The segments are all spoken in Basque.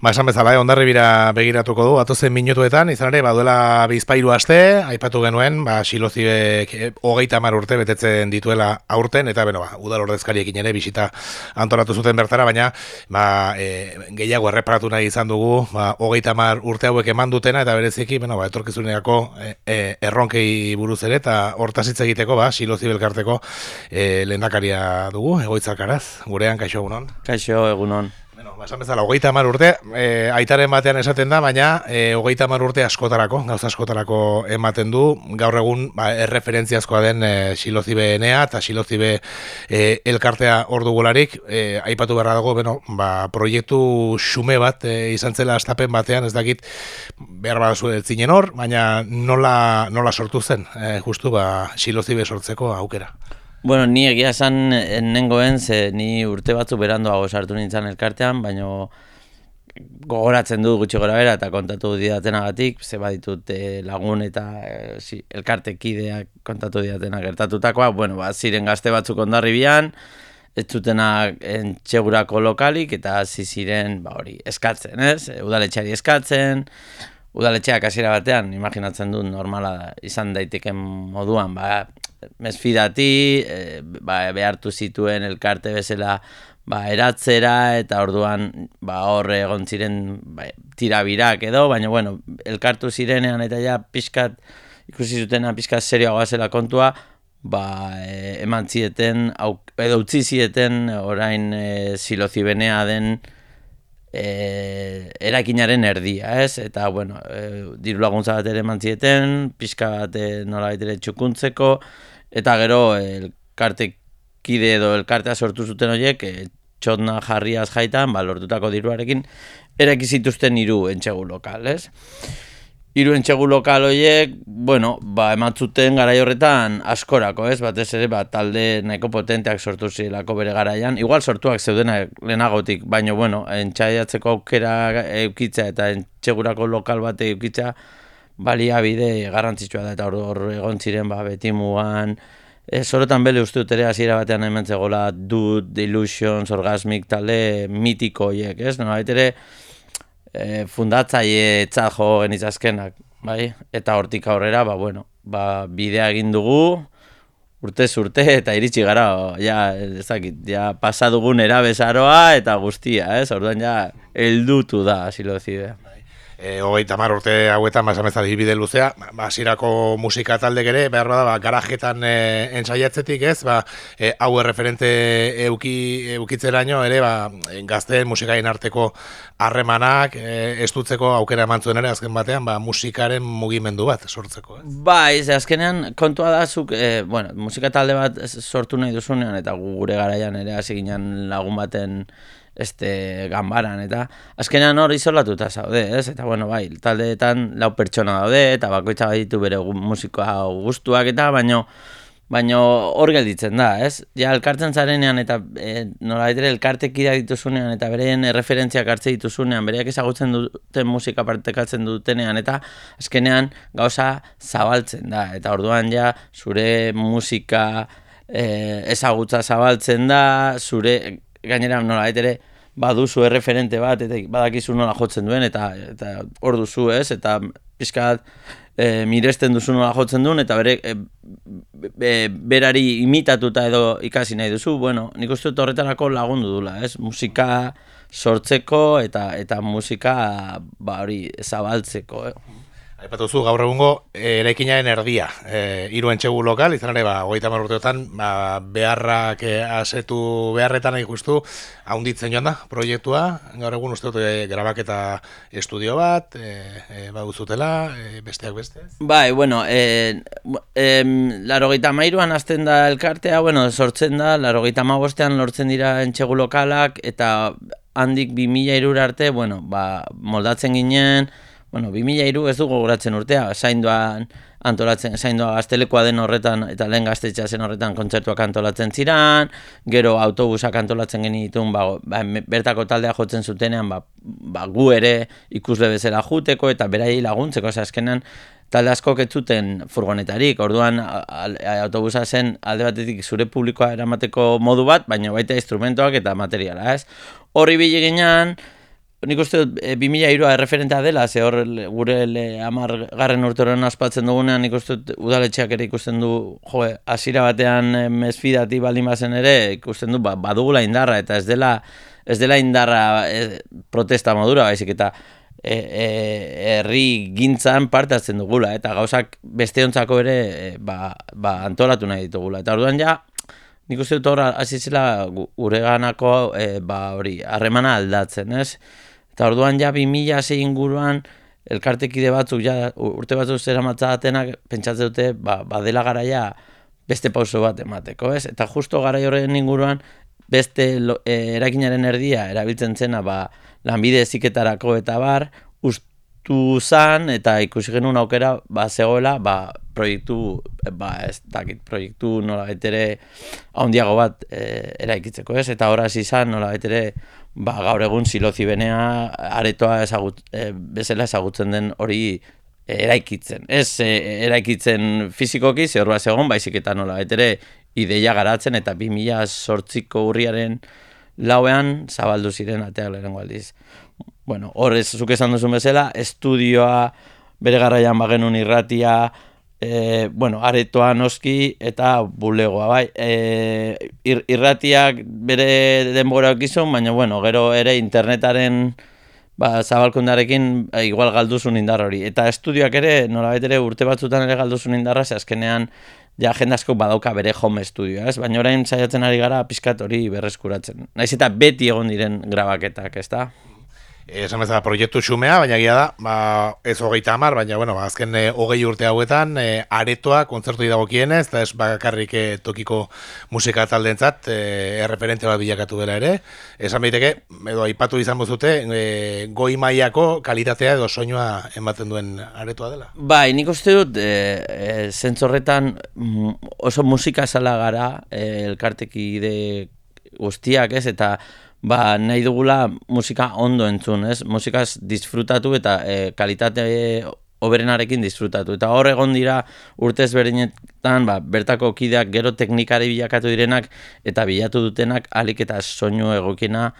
Ba, esan bezala, eh, ondarri bira begiratuko du, atozen minutuetan, izan ere, baduela bizpairu aste, aipatu genuen, ba, silozibek eh, hogeita mar urte betetzen dituela aurten, eta beno, ba, udal ordezkariekin ere, bisita antolatu zuten bertara, baina, ba, e, gehiago erreparatu nahi izan dugu, ba, hogeita mar urte hauek eman dutena, eta bereziki, beno, ba, etorkizuneako e, e, erronkei buruz ere, eta hortasitza egiteko, ba, silozibelkarteko e, lehendakaria dugu, egoitzakaraz, gurean, kaixo egunon. Kaixo egunon. Bueno, basan bezala, hogeita mar urte, e, aitaren batean esaten da, baina e, hogeita mar urte askotarako, gauza askotarako ematen du, gaur egun ba, erreferentziazkoa den e, silozibe enea eta silozibe e, elkartea ordu gularik, e, aipatu beharra dago, bueno, ba, proiektu xume bat e, izan zela astapen batean, ez dakit, behar bat zinen hor, baina nola, nola sortu zen, e, justu ba, silozibe sortzeko aukera. Bueno, ni egia esan nengoen, ze ni urte batzu beranduago sartu nintzen elkartean, baino gogoratzen du gutxi gora bera eta kontatu didatenagatik, ze baditut eh, lagun eta eh, si, elkartekideak kontatu didatena gertatutakoa, bueno, ba, ziren gazte batzuk ondarri bian, ez zutenak entxegurako lokalik eta hasi ziren ba, hori eskatzen, ez? Udaletxeari eskatzen, udaletxeak hasiera batean, imaginatzen dut normala izan daiteken moduan, ba, mesfidati, e, ba, behartu zituen elkarte bezala ba, eratzera, eta orduan ba, horre egon ziren ba, tirabirak edo, baina bueno, elkartu zirenean eta ja pixkat, ikusi zutena pixkat serioagoa zela kontua, ba, e, eman zieten, edo utzi zieten orain e, silozibenea den, e, erakinaren erdia, ez? Eta, bueno, e, diru laguntza bat ere mantzieten, pixka bat e, nola txukuntzeko, eta gero elkarte kide edo elkartea sortu zuten horiek, e, txotna jarriaz jaitan, ba, lortutako diruarekin, erakizituzten hiru entxegu lokal, ez? hiru entxegu lokal horiek, bueno, ba, ematzuten gara horretan askorako, ez? Batez ere, ba, talde nahiko potenteak sortu zilako bere garaian. Igual sortuak zeudena lehenagotik, baina, bueno, entxaiatzeko aukera eukitza eta entxegurako lokal bate eukitza, baliabide garrantzitsua da, eta hor egon ziren, ba, beti mugan, E, sorotan bele uste dut ere hasiera batean hemen zegoela Dude, Delusions, Orgasmic, talde mitiko hiek, ez? No, ere, e, fundatzaile etzajo genitzazkenak, bai? Eta hortik aurrera, ba, bueno, ba, bidea egin dugu, urte urte eta iritsi gara, ja, ezakit, ja, pasa dugun erabezaroa eta guztia, ez? Orduan ja, eldutu da, asilo zidea e, hogeita mar urte hauetan basameza bide luzea, ba, zirako musika talde gere, behar bada, ba, garajetan e, ensaiatzetik ez, ba, e, hau referente euki, eukitzeraino ere, ba, gazteen musikain arteko harremanak e, estutzeko aukera eman ere, azken batean, ba, musikaren mugimendu bat sortzeko. Ez? Ba, ez, azkenean kontua da zuk, e, bueno, musika talde bat sortu nahi duzunean, eta gure garaian ere hasi ginen lagun baten este ganbaran eta azkenean hor isolatuta zaude, ez? Eta bueno, bai, taldeetan lau pertsona daude eta bakoitza baditu bere musikoa gustuak eta baino baino hor gelditzen da, ez? Ja elkartzen zarenean eta e, nola ere elkartekida dituzunean eta bereen referentziak hartze dituzunean, bereak ezagutzen duten musika partekatzen dutenean eta azkenean gauza zabaltzen da eta orduan ja zure musika eh, ezagutza zabaltzen da, zure gainera nola ere baduzu erreferente bat eta badakizu nola jotzen duen eta eta hor duzu, ez? Eta pizkat e, miresten duzu nola jotzen duen eta bere e, berari imitatuta edo ikasi nahi duzu. Bueno, nik uste dut horretarako lagundu dula, ez? Musika sortzeko eta eta musika ba hori zabaltzeko, eh? Aipatu zu, gaur egungo, eh, eraikinaren erdia, e, hiru entxegu lokal, izan ere, ba, goita marrurteotan, ba, beharrak e, asetu beharretan nahi justu, haunditzen joan da, proiektua, gaur egun uste dut, e, grabaketa estudio bat, e, e, ba, uzutela, e, besteak beste? Bai, bueno, e, e, laro gaita mairuan azten da elkartea, bueno, sortzen da, laro gaita magostean lortzen dira entxegu lokalak, eta handik 2000 irura arte, bueno, ba, moldatzen ginen, bueno, 2003 ez dugu goratzen urtea, zainduan antolatzen, zaindua gaztelekoa den horretan, eta lehen gaztetxea zen horretan kontzertuak antolatzen ziran, gero autobusak antolatzen genitun, ba, ba, bertako taldea jotzen zutenean, ba, ba, gu ere ikusle bezala juteko, eta berai laguntzeko, azkenan, talde asko ketzuten furgonetarik, orduan autobusa zen alde batetik zure publikoa eramateko modu bat, baina baita instrumentoak eta materiala, ez? Horri bileginan, nik uste dut e, 2002a erreferentea dela, ze hor gure le, amar garren urteroren aspatzen dugunean, nik uste dut udaletxeak ere ikusten du, jo, hasiera batean e, mesfidati baldin bazen ere, ikusten du, ba, badugula indarra, eta ez dela, ez dela indarra e, protesta modura, baizik eta e, e, herri gintzan parte hartzen dugula, eta gauzak besteontzako ere ba, ba, antolatu nahi ditugula. Eta orduan ja, nik uste dut hor hasi zela gu- gureganako e, ba, hori harremana aldatzen, ez? Eta orduan ja 2006 inguruan elkartekide batzuk ja urte batzuk zera matzatenak pentsatzen dute ba, badela garaia beste pauso bat emateko, ez? Eta justo garai horren inguruan beste lo, e, erakinaren erdia erabiltzen zena ba, lanbide eziketarako eta bar, ustu zan eta ikusi genuen aukera ba, zegoela ba, proiektu, ba, ez dakit, proiektu nola ere handiago bat e, eraikitzeko, ez? Eta horraz izan nola ere ba, gaur egun silozi benea aretoa ezagut, e, bezala ezagutzen den hori eraikitzen. Ez e, eraikitzen fizikoki, ze hor egon, baizik eta nola ere ideia garatzen eta 2008ko urriaren lauean zabaldu ziren ateak lehenengo aldiz. Bueno, hor ez zuk esan duzun bezala, estudioa bere garaian bagenun irratia, e, bueno, aretoa noski eta bulegoa, bai. E, ir, irratiak bere denbora gizon, baina bueno, gero ere internetaren ba, zabalkundarekin e, igual galduzun indar hori. Eta estudioak ere, nolabait ere urte batzutan ere galduzun indarra, ze azkenean ja jende asko badauka bere home studioa, ez? Baina orain saiatzen ari gara pizkat hori berreskuratzen. Naiz eta beti egon diren grabaketak, ez da? Esan bezala proiektu xumea, baina gira da, ba, ez hogeita hamar, baina bueno, ba, azken e, hogei urte hauetan, e, aretoa kontzertu dagokienez, eta ez bakarrik e, tokiko musika taldentzat, e, erreferente bat bilakatu dela ere. Esan behiteke, edo aipatu izan bozute, e, goi mailako kalitatea edo soinua ematen duen aretoa dela. Bai, nik uste dut, e, zentzorretan mm, oso musika zala gara, e, elkartekide guztiak, ez, eta ba, nahi dugula musika ondo entzun, ez? Musikaz disfrutatu eta e, kalitate oberenarekin disfrutatu. Eta hor egon dira urtez berdinetan, ba, bertako kideak gero teknikari bilakatu direnak eta bilatu dutenak alik eta soinu egokina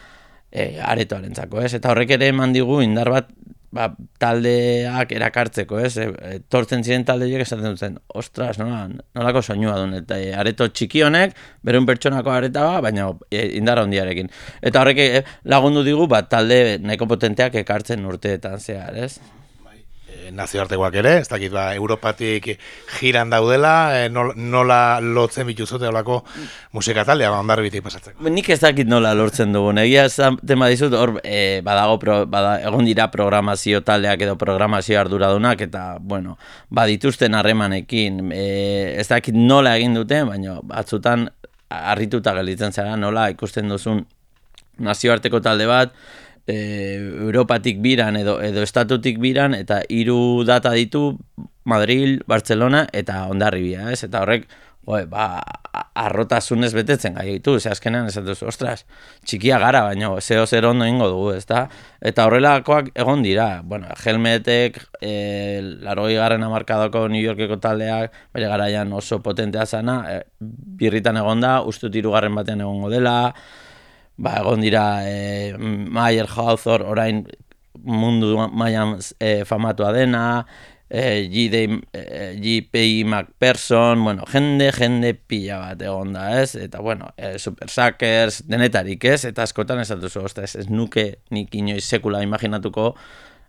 e, aretoarentzako, ez? Eta horrek ere eman digu indar bat ba, taldeak erakartzeko, ez? E, e, tortzen ziren taldeek esaten duten, ostras, nola, nolako soinua duen, eta e, areto txiki honek, berun pertsonako areta ba, baina e, indar handiarekin. Eta horrek e, lagundu digu, ba, talde nahiko potenteak ekartzen urteetan zehar, ez? Nazioartekoak ere, ez dakit ba, Europatik jiran daudela, e, nola, lotzen bituzute olako musika taldea, ba, ondarbitik pasatzeko. Nik ez dakit nola lortzen dugun. Egia esaten badizut, hor e, badago pro, bada, egon dira programazio taldeak edo programazio arduradunak eta, bueno, badituzten harremanekin. E, ez dakit nola egin dute, baina batzutan harrituta gelditzen zara nola ikusten duzun nazioarteko talde bat, e, Europatik biran edo edo estatutik biran eta hiru data ditu Madrid, Barcelona eta Hondarribia, ez? Eta horrek Oe, ba, arrotasunez betetzen gai ditu, ze azkenean duzu, ostras, txikia gara, baina zeo zer ondo ingo dugu, ezta? Eta horrelakoak egon dira, bueno, Helmetek, e, laroi garren amarkadoko New Yorkeko taldeak, bere garaian oso potentea zana, e, birritan egon da, ustut hirugarren batean egongo dela, ba, egon dira e, Mayer Hawthor orain mundu mailan e, famatua dena, e, G.D. E. McPherson, bueno, jende, jende pila bat egon da, ez? Eta, bueno, e, Super Suckers, denetarik, ez? Eta askotan ez duzu, ostras, ez nuke nik inoiz sekula imaginatuko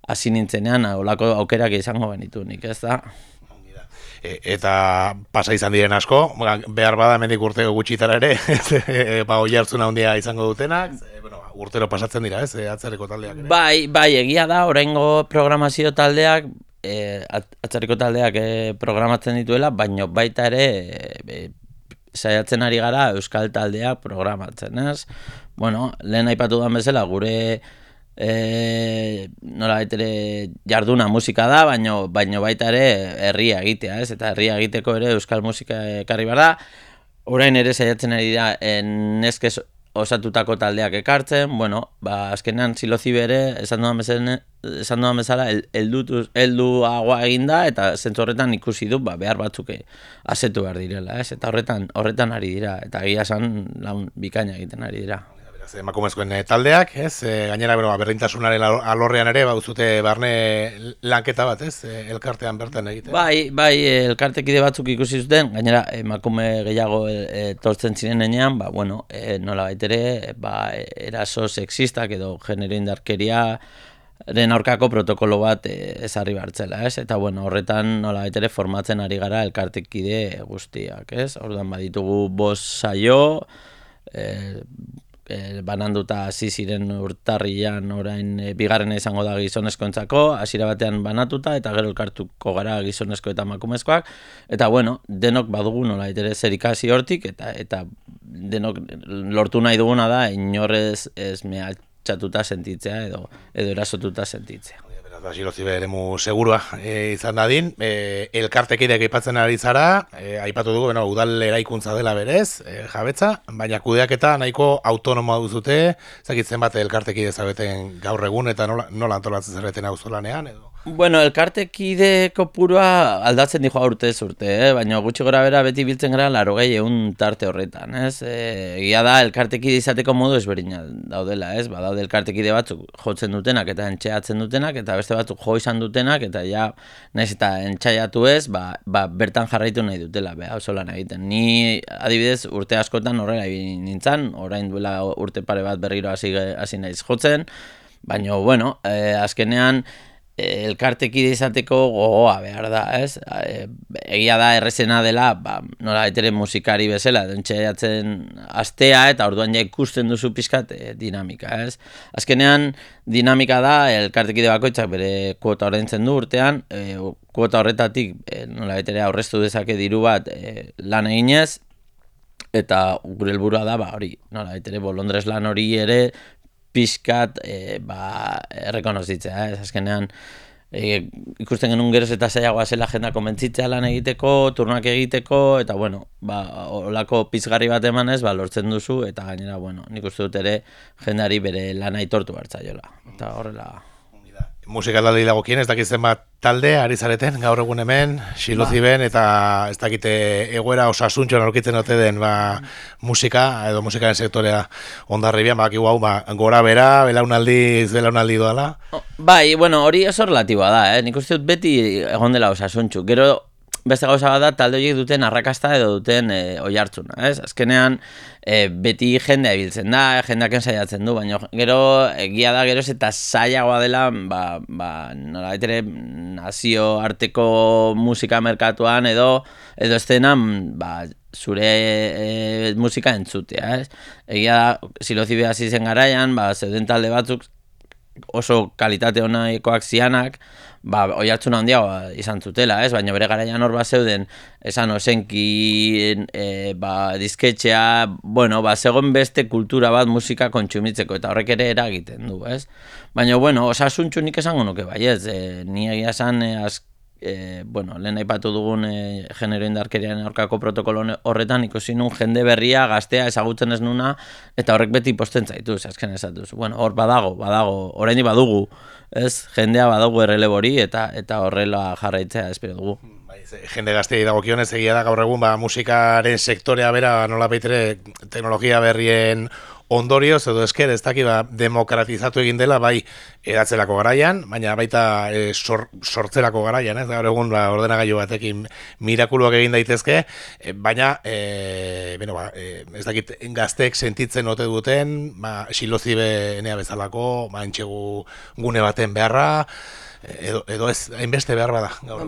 hasi nintzenean, olako aukerak izango benitu nik, ez da? E, eta pasa izan diren asko, ba, behar bada mendik urteko gutxitara ere, e, ba, oi hartzuna handia izango dutenak, bueno, urtero pasatzen dira, ez, e, atzerreko taldeak ere. Bai, bai, egia da, oraingo programazio taldeak, e, atzerriko taldeak e, programatzen dituela, baino baita ere e, saiatzen ari gara euskal taldeak programatzen, ez? Bueno, lehen aipatu duan bezala, gure e, nola ere jarduna musika da, baino, baino baita ere herria egitea, ez? Eta herria egiteko ere euskal musika ekarri behar da. Orain ere saiatzen ari da neskez osatutako taldeak ekartzen, bueno, ba, azkenean silozi bere, esan duan bezala, esan duan bezala, eldu, eldu agua eginda, eta zentzu horretan ikusi du, ba, behar batzuk asetu behar direla, ez? Eta horretan, horretan ari dira, eta egia esan laun bikaina egiten ari dira. Ez, emakumezkoen eh, taldeak, ez? E, gainera, bero, berdintasunaren alo- alorrean ere, bauzute barne lanketa bat, ez? E, elkartean bertan egite. Bai, bai, eh, elkartekide batzuk ikusi zuten, gainera emakume gehiago eh, etortzen ziren enean, ba, bueno, e, nola baitere, ba, eraso sexistak edo genero indarkeria ren aurkako protokolo bat ezarri bartzela, ez? Eta bueno, horretan nola ere formatzen ari gara elkartekide guztiak, ez? Orduan baditugu bos saio, e, e, bananduta hasi ziren urtarrian orain e, bigarrena izango da gizonezkoentzako, hasiera batean banatuta eta gero elkartuko gara gizonezko eta emakumezkoak eta bueno, denok badugu nola ere zer ikasi hortik eta eta denok lortu nahi duguna da inorrez ez mehatxatuta sentitzea edo edo erasotuta sentitzea. Beraz, ba, Silozibe eremu segurua e, izan dadin, e, elkartekideak aipatzen ari zara, e, aipatu dugu, bueno, udal eraikuntza dela berez, e, jabetza, baina kudeaketa nahiko autonomoa duzute, zakitzen bat elkartekide zabeten gaur egun eta nola, nola antolatzen zerreten hau zolanean, edo? Bueno, elkartekide kopurua aldatzen dijo urte ez urte, eh? baina gutxi gora bera beti biltzen gara laro gehi egun tarte horretan, ez? E, Egia da, elkartekide izateko modu ezberdina daudela, ez? Ba, daude elkartekide batzuk jotzen dutenak eta entxeatzen dutenak, eta beste batzuk jo izan dutenak, eta ja, naiz eta entxaiatu ez, ba, ba, bertan jarraitu nahi dutela, beha, oso lan egiten. Ni, adibidez, urte askotan horrela nintzen, orain duela urte pare bat berriro hasi hasi naiz jotzen, baina, bueno, eh, azkenean, elkartekide izateko gogoa behar da, ez? E, egia da errezena dela, ba, nola etere musikari bezala, dontxeatzen astea eta orduan ja ikusten duzu pizkat e, dinamika, ez? Azkenean dinamika da elkartekide bakoitzak bere kuota ordaintzen du urtean, e, kuota horretatik e, nola etere aurreztu dezake diru bat e, lan eginez, eta gure helburua da, ba, hori, nola, etere bolondrez lan hori ere pixkat e, ba, errekonozitzea, ez? Azkenean e, ikusten genuen geroz eta zailagoa zela jenda komentzitzea lan egiteko, turnak egiteko, eta bueno, ba, olako pizgarri bat emanez, ba, lortzen duzu, eta gainera, bueno, nik uste dut ere jendari bere lana aitortu hartzaiola, eta horrela... Musika talde dagokien, ez dakit zenbat talde, ari zareten, gaur egun hemen, siloziben, eta ez dakite egoera osasuntxoan aurkitzen ote den ba, musika, edo musikaren sektorea ondarribian, baki hau, ba, gora bera, belaunaldi, belaunaldi doala. Bai, bueno, hori oso relatiboa da, eh? nik uste dut beti egon dela osasuntxu. Gero, beste gauza bat da, talde horiek duten arrakasta edo duten e, oi hartzuna, ez? Azkenean, e, beti jendea ibiltzen da, jendeak ensaiatzen du, baina gero, egia da gero eta zailagoa dela, ba, ba, nola ere nazio arteko musika merkatuan edo, edo estenan, ba, zure e, musika entzutea, ez? Egia da, silozi hasi zen garaian, ba, zeuden talde batzuk, oso kalitate honaikoak zianak, ba, oi hartzun handiagoa izan zutela, ez? Baina bere garaian hor bat zeuden, esan osenki, e, ba, disketxea, bueno, ba, zegoen beste kultura bat musika kontsumitzeko, eta horrek ere eragiten du, ez? Baina, bueno, osasuntxu nik esango nuke, bai, ez? E, ni egia esan, e, e, bueno, lehen aipatu dugun e, genero indarkerian aurkako protokolo horretan ikusi nun jende berria, gaztea, ezagutzen ez nuna, eta horrek beti posten zaitu, azken esatuz. Bueno, hor badago, badago, orain badugu, ez, jendea badago errelebori, eta eta horrela jarraitzea espero dugu. Bai, jende gaztei dago kionez, egia da gaur egun, ba, musikaren sektorea bera nola baitere teknologia berrien ondorioz edo esker ez daki ba, demokratizatu egin dela bai edatzelako garaian, baina baita e, sor, sortzerako garaian, ez? Gaur egun ba, ordenagailu batekin mirakuluak egin daitezke, e, baina e, bueno, ba, e, ez dakit gaztek sentitzen ote duten, ba, silozibe enea bezalako, ba, entxegu gune baten beharra, edo, edo ez hainbeste behar bada gaur.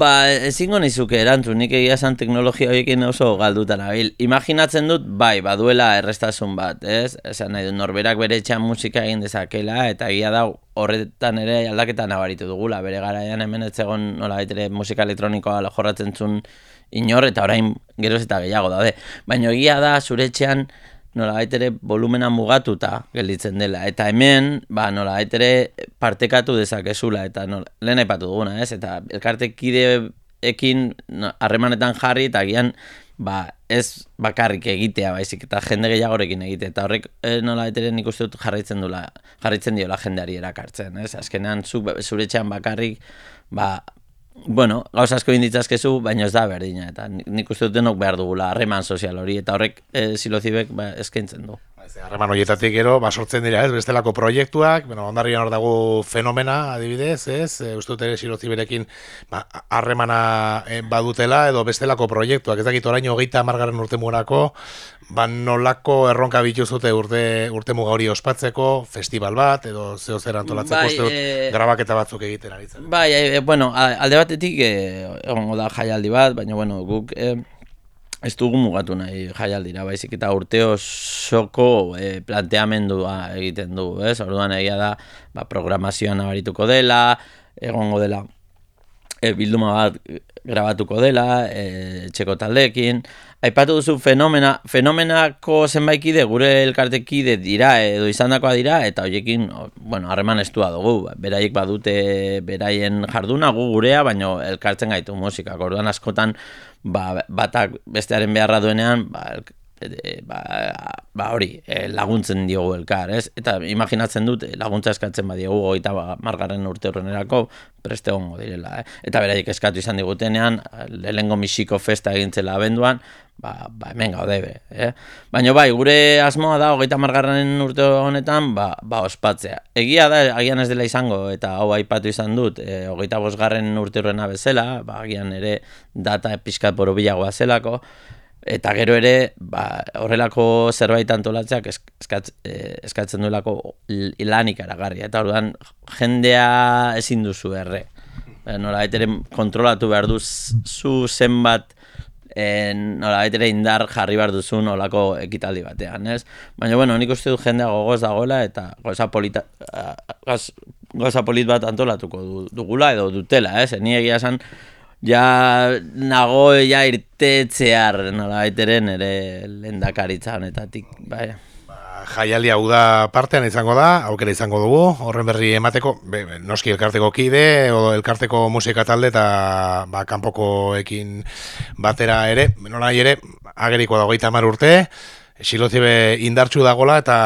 Ba, ezingo nizuke erantzun, nik egia esan teknologia horiekin oso galduta nabil. Imaginatzen dut, bai, baduela errestasun bat, ez? Esan nahi dut, norberak bere etxean musika egin dezakela, eta egia da horretan ere aldaketa nabaritu dugula. Bere garaian hemen ez egon nola baitere musika elektronikoa jorratzen zuen inor, eta orain geroz eta gehiago daude. Baina egia da, zure etxean, nola ere volumena mugatuta gelditzen dela. Eta hemen, ba, nola ere partekatu dezakezula, eta nola, lehen aipatu duguna, ez? Eta elkartekideekin harremanetan jarri, eta gian, ba, ez bakarrik egitea, baizik, eta jende gehiagorekin egite. Eta horrek e, nola ere nik uste dut jarraitzen dula, jarraitzen diola jendeari erakartzen, ez? Azkenean, zu, zure bakarrik, ba, bueno, gauz asko inditzazkezu, baina ez da berdina, eta nik uste dut denok behar dugula harreman sozial hori, eta horrek e, silozibek ba, eskaintzen du. Harreman horietatik gero, ba, sortzen dira, ez, bestelako proiektuak, bueno, ondarrian hor dago fenomena, adibidez, ez, e, uste dut ere siloziberekin ba, harremana e, badutela, edo bestelako proiektuak, ez dakit orain hogeita amargarren urte mugurako, ba, nolako erronka bituzute urte, urte muga hori ospatzeko, festival bat, edo zeo zer antolatzeko, Bai, uste dut, eh, grabaketa batzuk egiten ari zen. Bai, e, bueno, alde batetik e, egongo da jaialdi bat, baina bueno, guk e, ez dugu mugatu nahi jaialdira, baizik eta urte osoko e, planteamendua egiten dugu, ez? Orduan egia da, ba, programazioa nabarituko dela, egongo dela e, bilduma bat grabatuko dela, e, txeko taldeekin. Aipatu duzu fenomena, fenomenako zenbait kide gure elkartekide dira edo izandakoa dira eta hoiekin, bueno, harreman estua dugu. Beraiek badute beraien jarduna gu gurea, baino elkartzen gaitu musikak. Orduan askotan ba, batak bestearen beharra duenean, ba, e, ba, ba hori, e, laguntzen diogu elkar, ez? Eta imaginatzen dut e, laguntza eskatzen badiegu goita margarren urte horrenerako preste egongo direla, eh? Eta beraiek eskatu izan digutenean, lehengo misiko festa egintzela abenduan, ba, ba hemen gaude be, eh? Baina bai, gure asmoa da hogeita margarren urte honetan, ba, ba ospatzea. Egia da, agian ez dela izango, eta hau aipatu izan dut, e, hogeita bosgarren urte horrena bezala, ba, agian ere data pixkat borobilagoa zelako, Eta gero ere, ba, horrelako zerbait antolatzeak esk- eskatz, eh, eskatzen duelako lan ikaragarria. Eta orduan jendea ezin duzu erre. Eh, Nola ere kontrolatu behar du z- zu zenbat eh, nola ere indar jarri behar duzun olako ekitaldi batean, ez? Baina, bueno, nik uste du jendea gogoz dagoela eta goza polita, gauza polit bat antolatuko du- dugula edo dutela, ez? Ni egia esan, ja nago ja irtetzear nola baiteren ere lendakaritza honetatik, bai. Ba, Jaialdi hau da partean izango da, aukera izango dugu, horren berri emateko, be, noski elkarteko kide, o elkarteko musika talde eta ba, kanpokoekin batera ere, nola ere, ageriko da hogeita urte, Silozibe indartsu dagola eta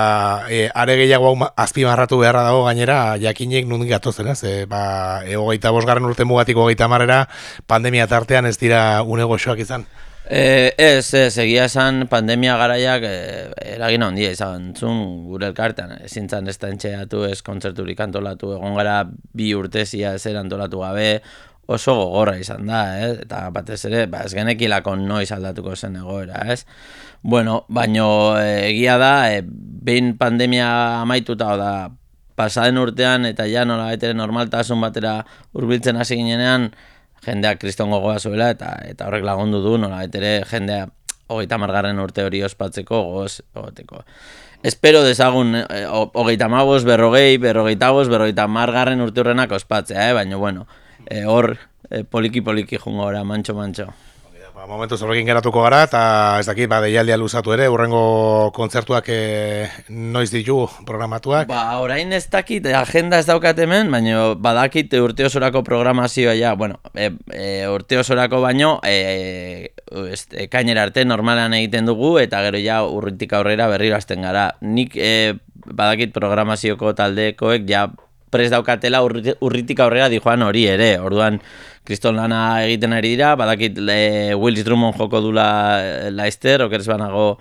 e, are gehiago azpimarratu beharra dago gainera jakinek nundik gatozen, ez? E, ba, e, hogeita bosgarren urte mugatik hogeita hamarera pandemia tartean ez dira une goxoak izan. E, ez, ez, egia esan pandemia garaiak e, eragin handia izan zun gure elkartean. Ezin zan ez da entxeatu, ez kontzerturik antolatu, egon gara bi urtezia ezer antolatu gabe, oso gogorra izan da, ez? Eta batez ere, ba, ez genekilako noiz aldatuko zen egoera, ez? Bueno, baino e, egia da, e, behin pandemia amaituta, da, pasaden urtean eta ja nola baitere normaltasun batera hurbiltzen hasi ginenean jendeak kriston gogoa zuela eta eta horrek lagundu du nola baitere jendea hogeita margarren urte hori ospatzeko goz egoteko. Espero dezagun eh, ho- hogeita mabos, berrogei, berrogeita bos, berrogeita margarren urte horrenak ospatzea, eh? baina bueno, eh, hor eh, poliki-poliki jungo ora, mantxo-mantxo. Ba, momentu horrekin geratuko gara, eta ez dakit, ba, deialdia luzatu ere, urrengo kontzertuak e, noiz ditu programatuak. Ba, orain ez dakit, agenda ez daukat hemen, baina badakit urte osorako programazioa ja, bueno, e, e, urte osorako baino, e, ez, ekainera arte normalean egiten dugu, eta gero ja urritik aurrera berriro hasten gara. Nik e, badakit programazioko taldekoek ja prest daukatela urriti- urritik aurrera dijoan hori ere, orduan kriston lana egiten ari dira, badakit e, Willis Drummond joko dula e, okeres banago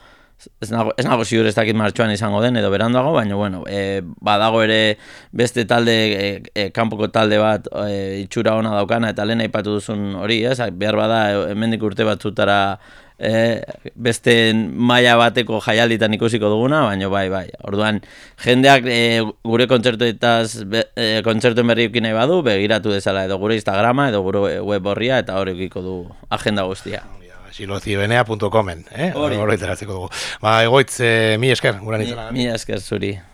ez nago, ez nago ziur ez dakit martxoan izango den edo beranduago, baina bueno, e, badago ere beste talde, e, e, kanpoko talde bat e, itxura ona daukana eta lehen aipatu duzun hori, ez? Behar bada hemendik urte batzutara e, beste maila bateko jaialditan ikusiko duguna, baina bai, bai. Orduan, jendeak e, gure kontzertuetaz, be, e, kontzertuen berri nahi badu, begiratu dezala edo gure Instagrama edo gure web horria eta hori ukiko du agenda guztia. silozibenea.comen, eh? Hori. Hori dugu. Ba, egoitz, e, mi esker, gura Mi, nintzen. mi esker zuri.